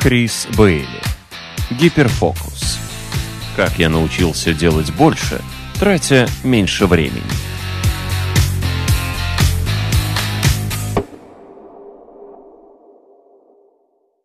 Крис Бейли. Гиперфокус. Как я научился делать больше, тратя меньше времени.